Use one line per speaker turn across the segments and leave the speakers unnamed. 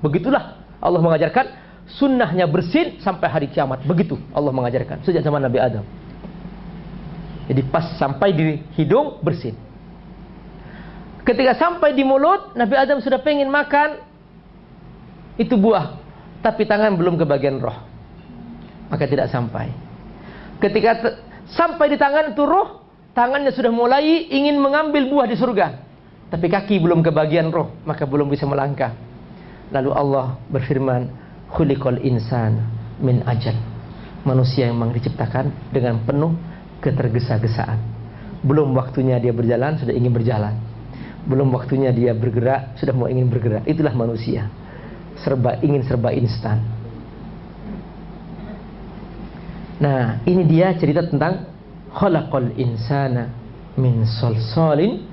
Begitulah Allah mengajarkan sunnahnya bersin sampai hari kiamat. Begitu Allah mengajarkan sejak zaman Nabi Adam. Jadi pas sampai di hidung bersin. Ketika sampai di mulut, Nabi Adam sudah pengen makan itu buah, tapi tangan belum ke bagian roh. Maka tidak sampai. Ketika sampai di tangan itu roh, tangannya sudah mulai ingin mengambil buah di surga. Tapi kaki belum ke bagian roh, maka belum bisa melangkah. Lalu Allah berfirman, "Khuliqal insan min ajal." Manusia yang memang diciptakan dengan penuh ketergesa-gesaan. Belum waktunya dia berjalan, sudah ingin berjalan. Belum waktunya dia bergerak, sudah mau ingin bergerak. Itulah manusia. Serba ingin serba instan. Nah, ini dia cerita tentang khalaqal insana min solsolin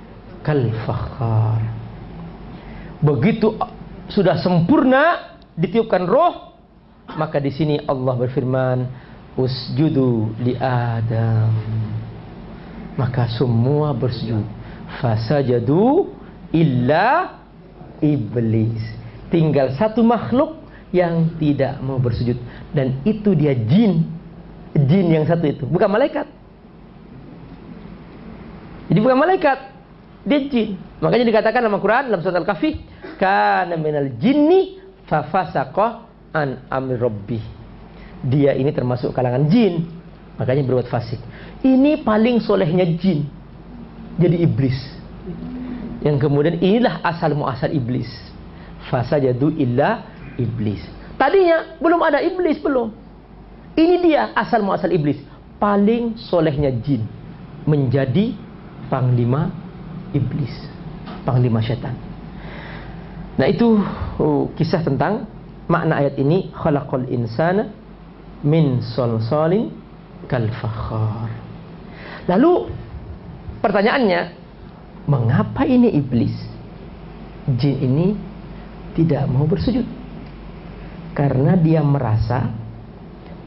kal fakhar. Begitu sudah sempurna ditiupkan roh, maka di sini Allah berfirman, "Usjudu li Adam." Maka semua bersujud. Fasajadu illa iblis. Tinggal satu makhluk yang tidak mau bersujud dan itu dia jin jin yang satu itu, bukan malaikat. Jadi bukan malaikat, dia jin. Makanya dikatakan dalam Al-Quran dalam surat Al-Kahfi, kana minal jinni fafasaqa an amri rabbi. Dia ini termasuk kalangan jin, makanya berbuat fasik. Ini paling solehnya jin. Jadi iblis. Yang kemudian inilah asal muasal iblis. Fasajadu illa iblis. Tadinya belum ada iblis belum. Ini dia asal muasal iblis. Paling solehnya jin. Menjadi panglima iblis. Panglima setan. Nah itu uh, kisah tentang makna ayat ini. Khalaqal insana min solsolin kal fakhar. Lalu pertanyaannya, mengapa ini iblis? Jin ini tidak mau bersujud. Karena dia merasa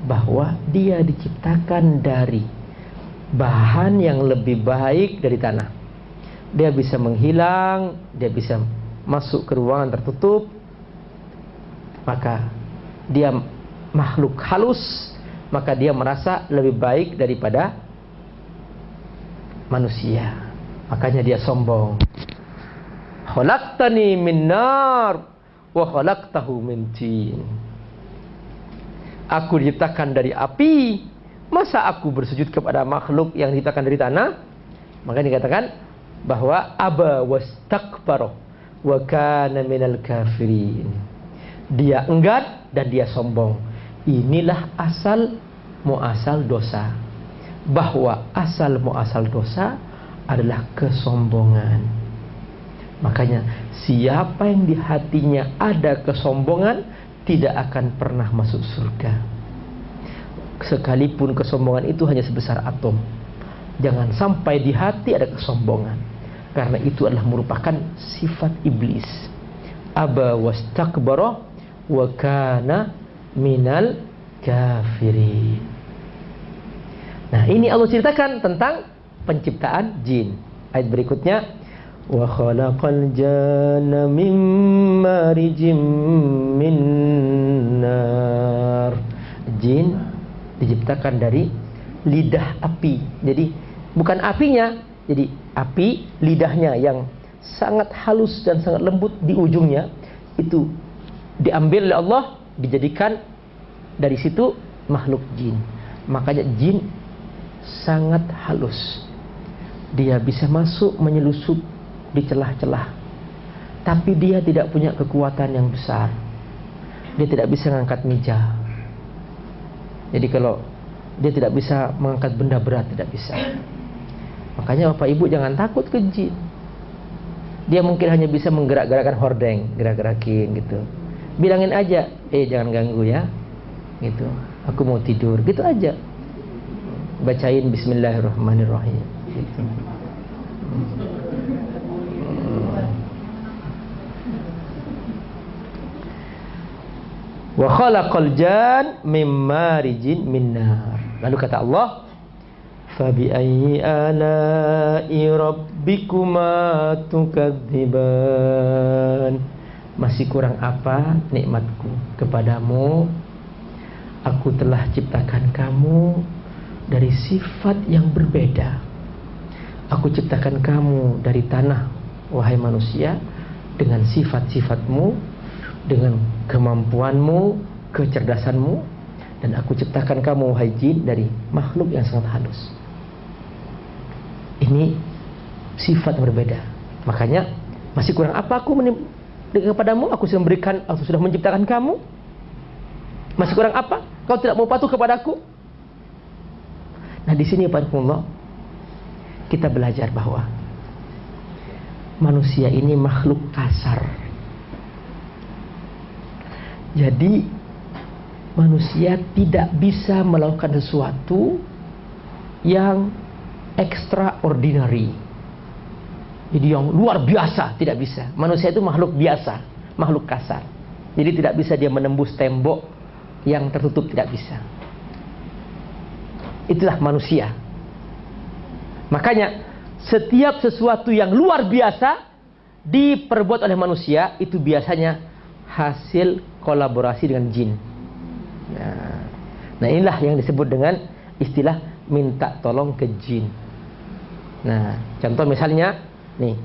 bahwa dia diciptakan dari bahan yang lebih baik dari tanah. Dia bisa menghilang, dia bisa masuk ke ruangan tertutup, maka dia makhluk halus, maka dia merasa lebih baik daripada manusia. Makanya dia sombong. Khalaqtani min nar wa khalaqtahu min tin. Aku diciptakan dari api. Masa aku bersujud kepada makhluk yang diciptakan dari tanah? Maka dikatakan bahwa aba wastakbara wa kana minal kafirin. Dia enggan dan dia sombong. Inilah asal muasal dosa. Bahwa asal muasal dosa adalah kesombongan. Makanya siapa yang di hatinya ada kesombongan tidak akan pernah masuk surga. Sekalipun kesombongan itu hanya sebesar atom. Jangan sampai di hati ada kesombongan. Karena itu adalah merupakan sifat iblis. Aba wastakbara wa kana minal kafirin. Nah, ini Allah ceritakan tentang penciptaan jin. Ayat berikutnya wa khalaqal janna min marijim min nar. Jin diciptakan dari lidah api. Jadi bukan apinya, jadi api lidahnya yang sangat halus dan sangat lembut di ujungnya itu diambil oleh Allah dijadikan dari situ makhluk jin. Makanya jin sangat halus. Dia bisa masuk menyelusup di celah-celah. Tapi dia tidak punya kekuatan yang besar. Dia tidak bisa mengangkat meja. Jadi kalau dia tidak bisa mengangkat benda berat, tidak bisa. Makanya Bapak Ibu jangan takut ke jin. Dia mungkin hanya bisa menggerak-gerakkan hordeng, gerak-gerakin gitu. Bilangin aja, eh jangan ganggu ya. Gitu. Aku mau tidur, gitu aja. Bacain bismillahirrahmanirrahim. Gitu. Wa khalaqal jan mim marijin min nar. Lalu kata Allah, "Fa bi ayyi ala'i rabbikuma tukadziban?" Masih kurang apa nikmatku kepadamu? Aku telah ciptakan kamu dari sifat yang berbeda. Aku ciptakan kamu dari tanah, wahai manusia, dengan sifat-sifatmu, dengan kemampuanmu, kecerdasanmu, dan aku ciptakan kamu, wahai jin, dari makhluk yang sangat halus. Ini sifat berbeda. Makanya masih kurang apa aku kepadamu? Aku sudah memberikan, aku sudah menciptakan kamu. Masih kurang apa? Kau tidak mau patuh kepadaku? Nah di sini Pak kita belajar bahwa manusia ini makhluk kasar. Jadi manusia tidak bisa melakukan sesuatu yang extraordinary jadi yang luar biasa tidak bisa. Manusia itu makhluk biasa, makhluk kasar. Jadi tidak bisa dia menembus tembok yang tertutup tidak bisa. Itulah manusia. Makanya setiap sesuatu yang luar biasa diperbuat oleh manusia itu biasanya hasil kolaborasi dengan jin. Nah, nah inilah yang disebut dengan istilah minta tolong ke jin. Nah, contoh misalnya nih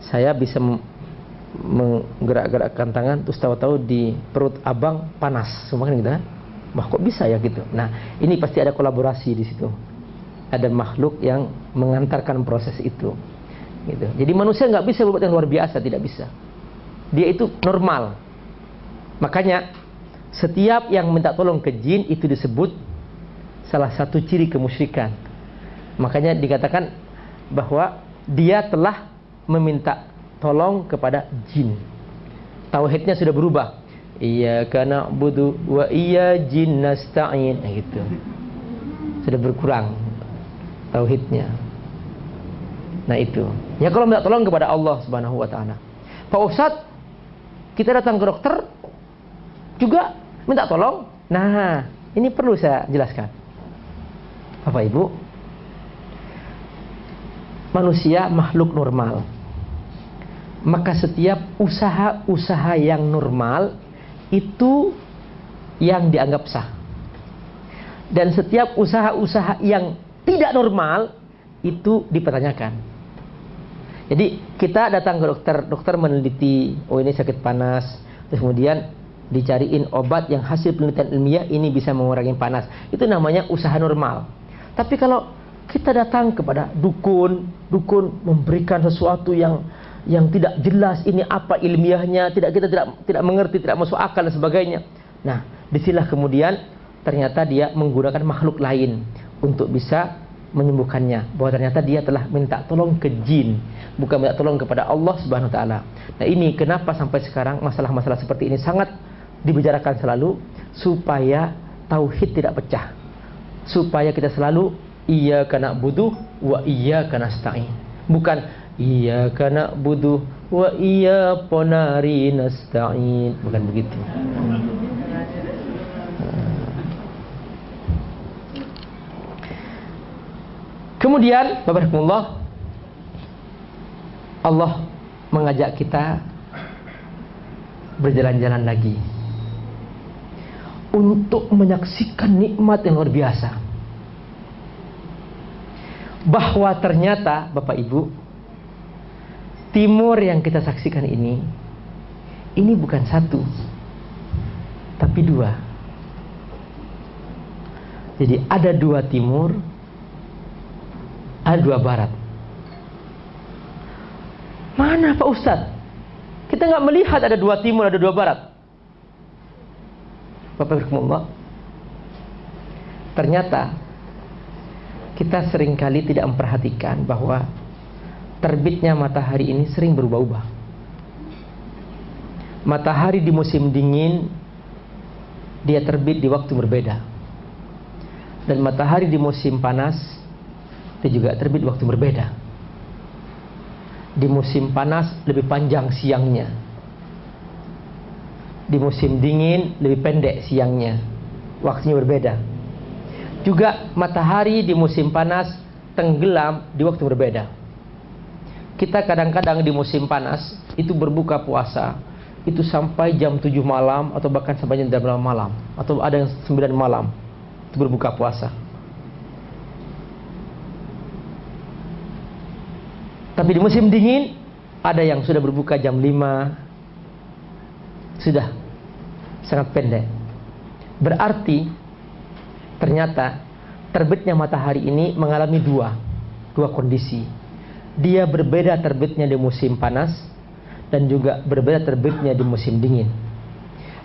saya bisa menggerak-gerakkan tangan terus tahu-tahu di perut abang panas semua kan gitu kan? Kok bisa ya gitu? Nah ini pasti ada kolaborasi di situ. Ada makhluk yang mengantarkan proses itu gitu. Jadi manusia nggak bisa berbuat yang luar biasa tidak bisa. Dia itu normal. Makanya setiap yang minta tolong ke jin itu disebut salah satu ciri kemusyrikan makanya dikatakan bahwa dia telah meminta tolong kepada jin. Tauhidnya sudah berubah. Iya karena budu wa iya jin nasta'in nah, gitu. Sudah berkurang tauhidnya. Nah itu. Ya kalau minta tolong kepada Allah Subhanahu wa taala. Pak Ustaz, kita datang ke dokter juga minta tolong. Nah, ini perlu saya jelaskan. Bapak Ibu, manusia makhluk normal. Maka setiap usaha-usaha yang normal itu yang dianggap sah. Dan setiap usaha-usaha yang tidak normal itu dipertanyakan. Jadi kita datang ke dokter, dokter meneliti, oh ini sakit panas, terus kemudian dicariin obat yang hasil penelitian ilmiah ini bisa mengurangi panas. Itu namanya usaha normal. Tapi kalau kita datang kepada dukun, dukun memberikan sesuatu yang yang tidak jelas ini apa ilmiahnya, tidak kita tidak tidak mengerti, tidak masuk akal dan sebagainya. Nah, di sinilah kemudian ternyata dia menggunakan makhluk lain untuk bisa menyembuhkannya. Bahwa ternyata dia telah minta tolong ke jin, bukan minta tolong kepada Allah Subhanahu wa taala. Nah, ini kenapa sampai sekarang masalah-masalah seperti ini sangat dibicarakan selalu supaya tauhid tidak pecah. Supaya kita selalu iya karena butuh wa karena nasta'in. Bukan iya karena butuh wa iya ponari nasta'in. Bukan begitu. Kemudian, Bapak Allah mengajak kita berjalan-jalan lagi untuk menyaksikan nikmat yang luar biasa. Bahwa ternyata Bapak Ibu timur yang kita saksikan ini ini bukan satu tapi dua. Jadi ada dua timur ada dua barat. Mana Pak Ustadz? Kita nggak melihat ada dua timur ada dua barat Bapak ternyata kita sering kali tidak memperhatikan bahwa terbitnya matahari ini sering berubah-ubah. Matahari di musim dingin dia terbit di waktu berbeda. Dan matahari di musim panas itu juga terbit waktu berbeda. Di musim panas lebih panjang siangnya. Di musim dingin lebih pendek siangnya. Waktunya berbeda. Juga matahari di musim panas tenggelam di waktu berbeda. Kita kadang-kadang di musim panas itu berbuka puasa, itu sampai jam 7 malam atau bahkan sampai jam 8 malam atau ada yang 9 malam itu berbuka puasa. Tapi di musim dingin ada yang sudah berbuka jam 5 sudah sangat pendek. Berarti ternyata terbitnya matahari ini mengalami dua dua kondisi. Dia berbeda terbitnya di musim panas dan juga berbeda terbitnya di musim dingin.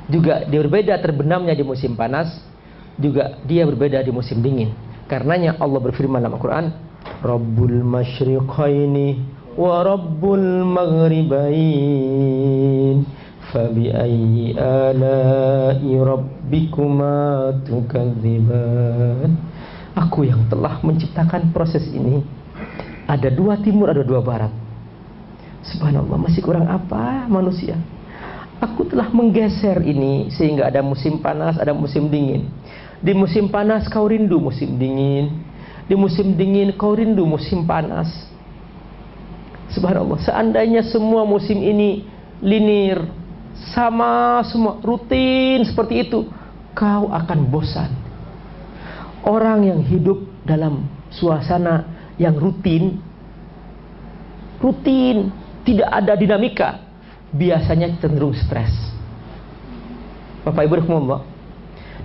Juga dia berbeda terbenamnya di musim panas, juga dia berbeda di musim dingin. Karenanya Allah berfirman dalam Al-Qur'an, Rabbul masyriqaini wa Rabbul maghribain fabi'ayyi ala'i rabbikuma tukadziban Aku yang telah menciptakan proses ini ada dua timur, ada dua barat Subhanallah, masih kurang apa manusia? Aku telah menggeser ini sehingga ada musim panas, ada musim dingin. Di musim panas kau rindu musim dingin. Di musim dingin kau rindu musim panas. Subhanallah, seandainya semua musim ini linir, sama semua, rutin seperti itu, kau akan bosan. Orang yang hidup dalam suasana yang rutin, rutin, tidak ada dinamika, biasanya cenderung stres. Bapak Ibu rahimahullah,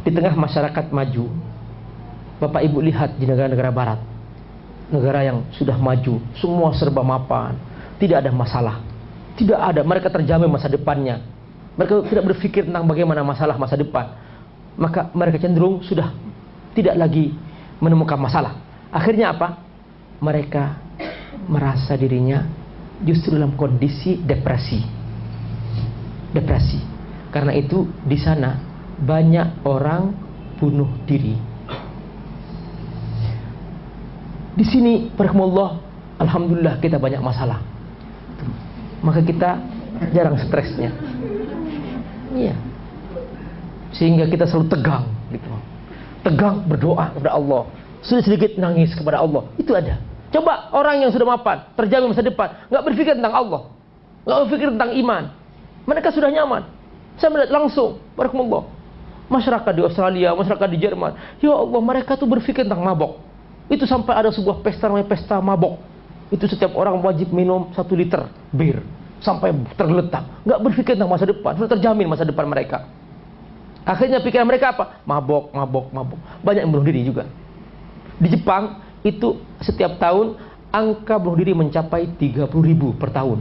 di tengah masyarakat maju, Bapak Ibu lihat di negara-negara barat, negara yang sudah maju, semua serba mapan, tidak ada masalah. Tidak ada, mereka terjamin masa depannya. Mereka tidak berpikir tentang bagaimana masalah masa depan. Maka mereka cenderung sudah tidak lagi menemukan masalah. Akhirnya apa? Mereka merasa dirinya justru dalam kondisi depresi. Depresi. Karena itu di sana banyak orang bunuh diri. Di sini, Allah, alhamdulillah kita banyak masalah. Maka kita jarang stresnya. Iya. Sehingga kita selalu tegang gitu. Tegang berdoa kepada Allah. Sudah sedikit nangis kepada Allah. Itu ada. Coba orang yang sudah mapan, terjamin masa depan, nggak berpikir tentang Allah, nggak berpikir tentang iman. Mereka sudah nyaman. Saya melihat langsung, barakallah. Masyarakat di Australia, masyarakat di Jerman, ya Allah, mereka tuh berpikir tentang mabok. Itu sampai ada sebuah pesta namanya pesta mabok. Itu setiap orang wajib minum satu liter bir sampai tergeletak. Nggak berpikir tentang masa depan, sudah terjamin masa depan mereka. Akhirnya pikiran mereka apa? Mabok, mabok, mabok. Banyak yang bunuh diri juga. Di Jepang itu setiap tahun angka bunuh diri mencapai 30 ribu per tahun.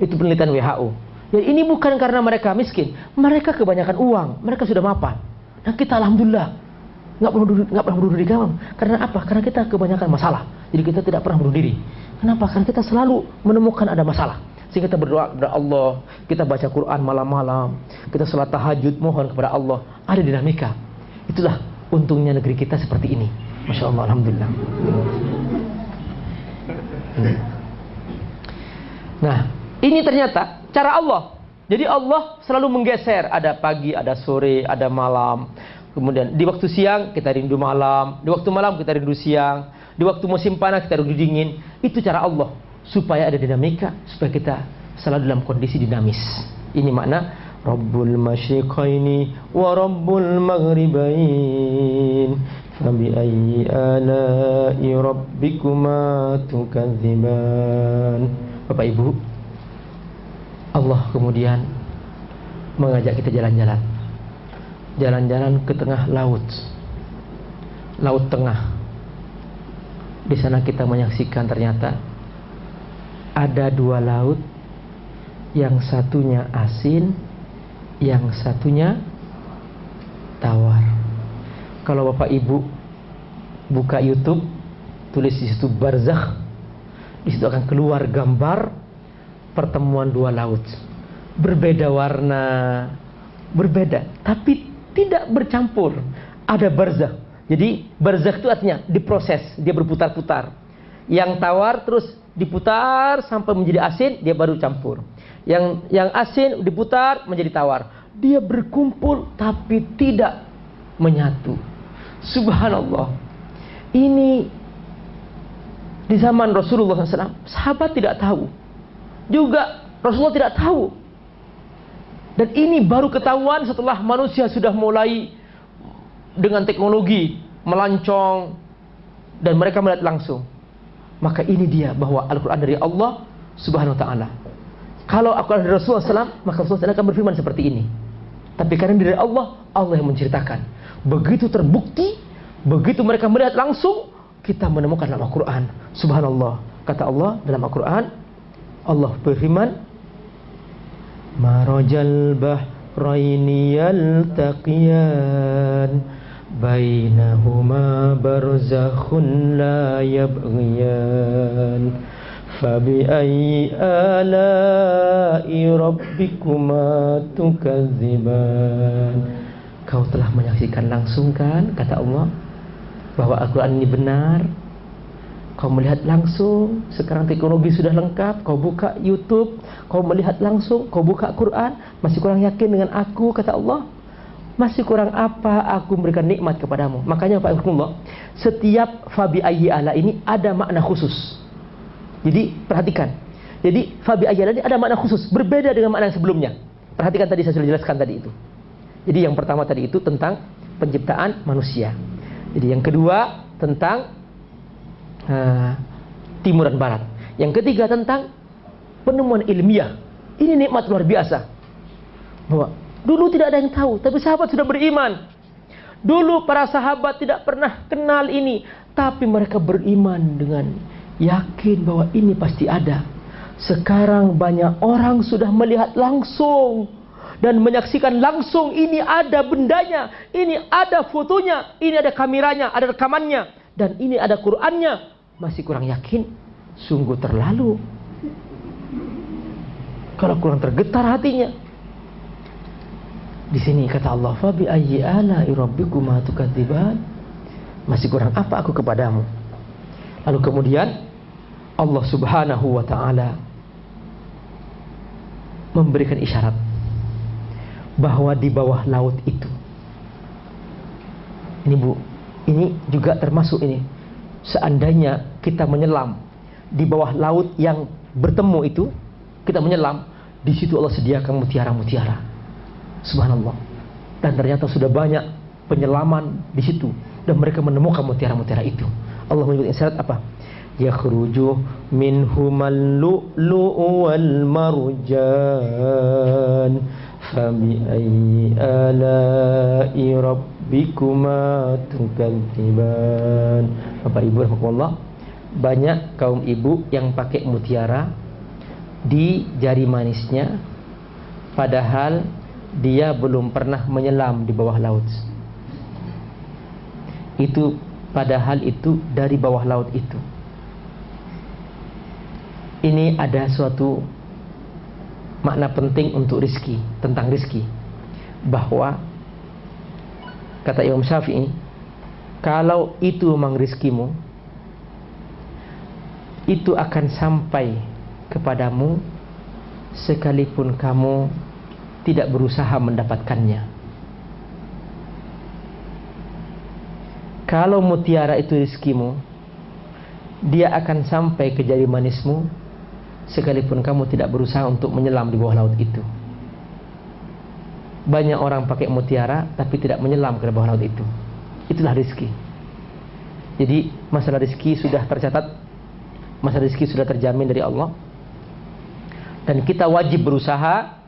Itu penelitian WHO. Ya ini bukan karena mereka miskin, mereka kebanyakan uang, mereka sudah mapan. Nah kita alhamdulillah nggak diri, nggak pernah bunuh diri. Karena apa? Karena kita kebanyakan masalah. Jadi kita tidak pernah bunuh diri. Kenapa? Karena kita selalu menemukan ada masalah. Sehingga kita berdoa kepada Allah, kita baca Quran malam-malam, kita sholat tahajud mohon kepada Allah. Ada dinamika. Itulah untungnya negeri kita seperti ini. Masya Allah, Alhamdulillah. Nah, ini ternyata cara Allah. Jadi Allah selalu menggeser. Ada pagi, ada sore, ada malam. Kemudian di waktu siang kita rindu malam. Di waktu malam kita rindu siang. Di waktu musim panas kita rindu dingin. Itu cara Allah supaya ada dinamika supaya kita selalu dalam kondisi dinamis. Ini makna Rabbul Masyiqaini wa Rabbul Maghribain. Fabi ayyi ala'i rabbikuma tukadziban. Bapak Ibu Allah kemudian mengajak kita jalan-jalan. Jalan-jalan ke tengah laut. Laut tengah. Di sana kita menyaksikan ternyata ada dua laut yang satunya asin yang satunya tawar kalau Bapak Ibu buka YouTube, tulis di situ barzakh, di situ akan keluar gambar pertemuan dua laut. Berbeda warna, berbeda, tapi tidak bercampur. Ada barzakh. Jadi barzakh itu artinya diproses, dia berputar-putar. Yang tawar terus diputar sampai menjadi asin, dia baru campur. Yang yang asin diputar menjadi tawar. Dia berkumpul tapi tidak menyatu. Subhanallah. Ini di zaman Rasulullah SAW, sahabat tidak tahu. Juga Rasulullah tidak tahu. Dan ini baru ketahuan setelah manusia sudah mulai dengan teknologi melancong dan mereka melihat langsung. Maka ini dia bahwa Al-Quran dari Allah Subhanahu wa taala. Kalau Al-Quran dari Rasulullah SAW, maka Rasulullah SAW akan berfirman seperti ini. Tapi karena dari Allah, Allah yang menceritakan. Begitu terbukti, begitu mereka melihat langsung, kita menemukan dalam Al-Quran. Subhanallah. Kata Allah dalam Al-Quran, Allah berfirman, Marajal bahraini yaltaqiyan bainahuma barzakhun la yabghiyan fabi'ayyi ala'i rabbikuma tukadziban Kau telah menyaksikan langsung kan kata Allah bahwa Al-Quran ini benar Kau melihat langsung, sekarang teknologi sudah lengkap, kau buka YouTube, kau melihat langsung, kau buka Quran, masih kurang yakin dengan aku, kata Allah. Masih kurang apa aku memberikan nikmat kepadamu. Makanya Pak Allah, setiap fabi ayyi ala ini ada makna khusus. Jadi perhatikan. Jadi fabi ayyi ala ini ada makna khusus, berbeda dengan makna yang sebelumnya. Perhatikan tadi saya sudah jelaskan tadi itu. Jadi yang pertama tadi itu tentang penciptaan manusia. Jadi yang kedua tentang uh, timur dan barat. Yang ketiga tentang penemuan ilmiah. Ini nikmat luar biasa. Bahwa dulu tidak ada yang tahu, tapi sahabat sudah beriman. Dulu para sahabat tidak pernah kenal ini, tapi mereka beriman dengan yakin bahwa ini pasti ada. Sekarang banyak orang sudah melihat langsung dan menyaksikan langsung ini ada bendanya, ini ada fotonya, ini ada kameranya, ada rekamannya, dan ini ada Qur'annya, masih kurang yakin, sungguh terlalu. Kalau kurang tergetar hatinya. Di sini kata Allah, "Fabi ayyi ala rabbikuma tukadziban?" Masih kurang apa aku kepadamu? Lalu kemudian Allah Subhanahu wa taala memberikan isyarat bahwa di bawah laut itu ini Bu, ini juga termasuk ini seandainya kita menyelam di bawah laut yang bertemu itu, kita menyelam, di situ Allah sediakan mutiara-mutiara. Subhanallah. Dan ternyata sudah banyak penyelaman di situ dan mereka menemukan mutiara-mutiara itu. Allah menyebut isyarat apa? Yakhruju minhumal lu'lu'u wal marjan fabi'ayyi ala'i rabbikuma tukadziban Bapak Ibu rahmatullah banyak kaum ibu yang pakai mutiara di jari manisnya padahal dia belum pernah menyelam di bawah laut. Itu padahal itu dari bawah laut itu. Ini ada suatu makna penting untuk rizki tentang rizki. Bahwa kata Imam Syafi'i kalau itu memang rizkimu itu akan sampai kepadamu sekalipun kamu tidak berusaha mendapatkannya kalau mutiara itu rizkimu dia akan sampai ke jari manismu sekalipun kamu tidak berusaha untuk menyelam di bawah laut itu banyak orang pakai mutiara tapi tidak menyelam ke bawah laut itu itulah rizki. Jadi masalah rizki sudah tercatat, masalah rizki sudah terjamin dari Allah. Dan kita wajib berusaha,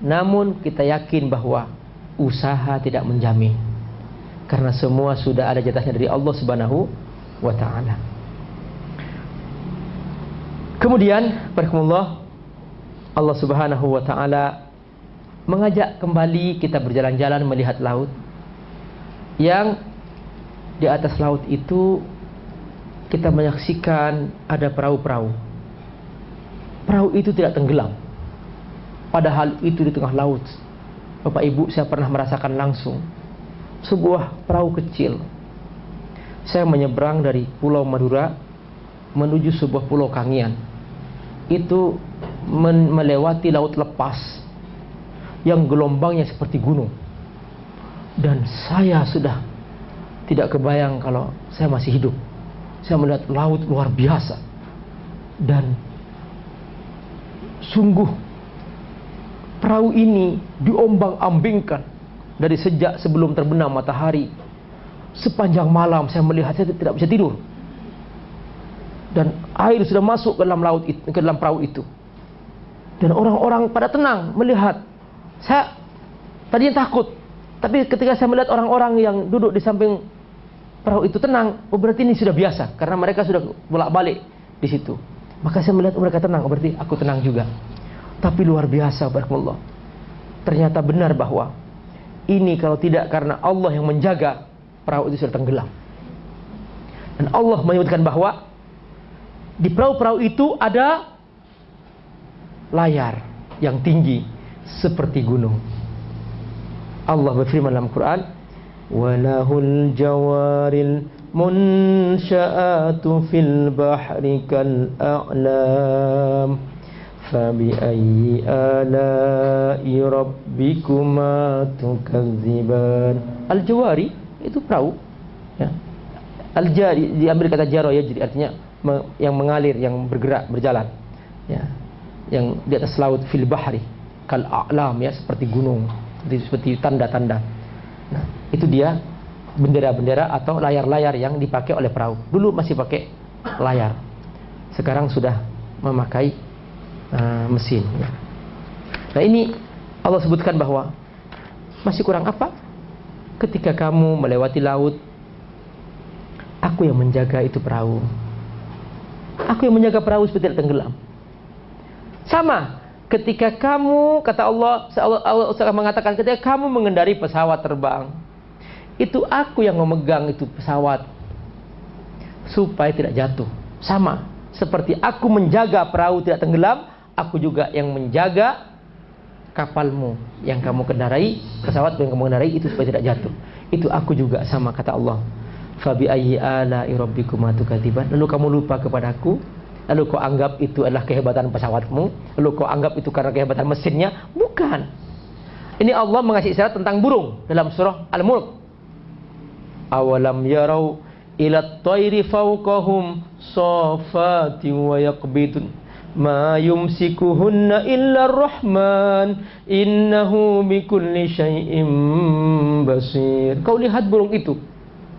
namun kita yakin bahwa usaha tidak menjamin. Karena semua sudah ada jatahnya dari Allah Subhanahu wa taala. Kemudian, barakallah Allah Subhanahu wa taala mengajak kembali kita berjalan-jalan melihat laut yang di atas laut itu kita menyaksikan ada perahu-perahu. Perahu itu tidak tenggelam. Padahal itu di tengah laut. Bapak Ibu saya pernah merasakan langsung sebuah perahu kecil. Saya menyeberang dari Pulau Madura menuju sebuah pulau Kangian. Itu melewati laut lepas yang gelombangnya seperti gunung dan saya sudah tidak kebayang kalau saya masih hidup. Saya melihat laut luar biasa dan sungguh perahu ini diombang-ambingkan dari sejak sebelum terbenam matahari. Sepanjang malam saya melihat saya tidak bisa tidur. Dan air sudah masuk ke dalam laut itu, ke dalam perahu itu. Dan orang-orang pada tenang melihat. Saya tadinya takut, tapi ketika saya melihat orang-orang yang duduk di samping perahu itu tenang, oh berarti ini sudah biasa karena mereka sudah bolak-balik di situ. Maka saya melihat mereka tenang, oh berarti aku tenang juga. Tapi luar biasa barakallah. Ternyata benar bahwa ini kalau tidak karena Allah yang menjaga perahu itu sudah tenggelam. Dan Allah menyebutkan bahwa di perahu-perahu itu ada layar yang tinggi seperti gunung. Allah berfirman dalam Quran, "Walahul jawaril munsha'atu fil bahri kal a'lam." فبأي آلاء ربكما تكذبان الجواري itu perahu ya. Al-jari diambil kata jaro ya jadi artinya yang mengalir yang bergerak berjalan ya yang di atas laut fil bahri kal a'lam ya seperti gunung seperti tanda-tanda nah itu dia bendera-bendera atau layar-layar yang dipakai oleh perahu dulu masih pakai layar sekarang sudah memakai uh, mesin. Ya. Nah ini Allah sebutkan bahwa masih kurang apa? Ketika kamu melewati laut, aku yang menjaga itu perahu. Aku yang menjaga perahu seperti tenggelam. Sama, ketika kamu kata Allah, Allah, Allah mengatakan ketika kamu mengendari pesawat terbang, itu aku yang memegang itu pesawat supaya tidak jatuh. Sama, seperti aku menjaga perahu tidak tenggelam, aku juga yang menjaga kapalmu yang kamu kendarai, pesawat yang kamu kendarai itu supaya tidak jatuh. Itu aku juga sama kata Allah. Fabi ayyi ala rabbikuma tukadziban. Lalu kamu lupa kepadaku, lalu kau anggap itu adalah kehebatan pesawatmu, lalu kau anggap itu karena kehebatan mesinnya? Bukan. Ini Allah mengasih isyarat tentang burung dalam surah Al-Mulk. Awalam yarau ila at-tayri fawqahum safati wa yaqbidun ma yumsikuhunna illa rahman. Innahu bikulli syai'im basir. Kau lihat burung itu.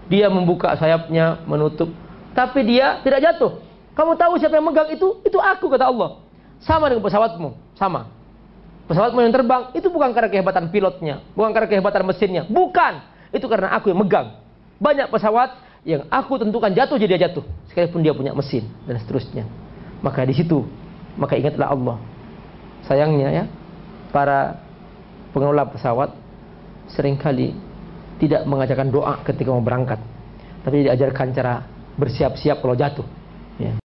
Dia membuka sayapnya menutup. Tapi dia tidak jatuh. Kamu tahu siapa yang megang itu? Itu aku kata Allah. Sama dengan pesawatmu. Sama. Pesawatmu yang terbang itu bukan karena kehebatan pilotnya. Bukan karena kehebatan mesinnya. Bukan. Itu karena aku yang megang. Banyak pesawat yang aku tentukan jatuh jadi dia jatuh. Sekalipun dia punya mesin dan seterusnya. Maka di situ maka ingatlah Allah. Sayangnya ya, para pengelola pesawat seringkali tidak mengajarkan doa ketika mau berangkat. Tapi diajarkan cara bersiap-siap kalau jatuh.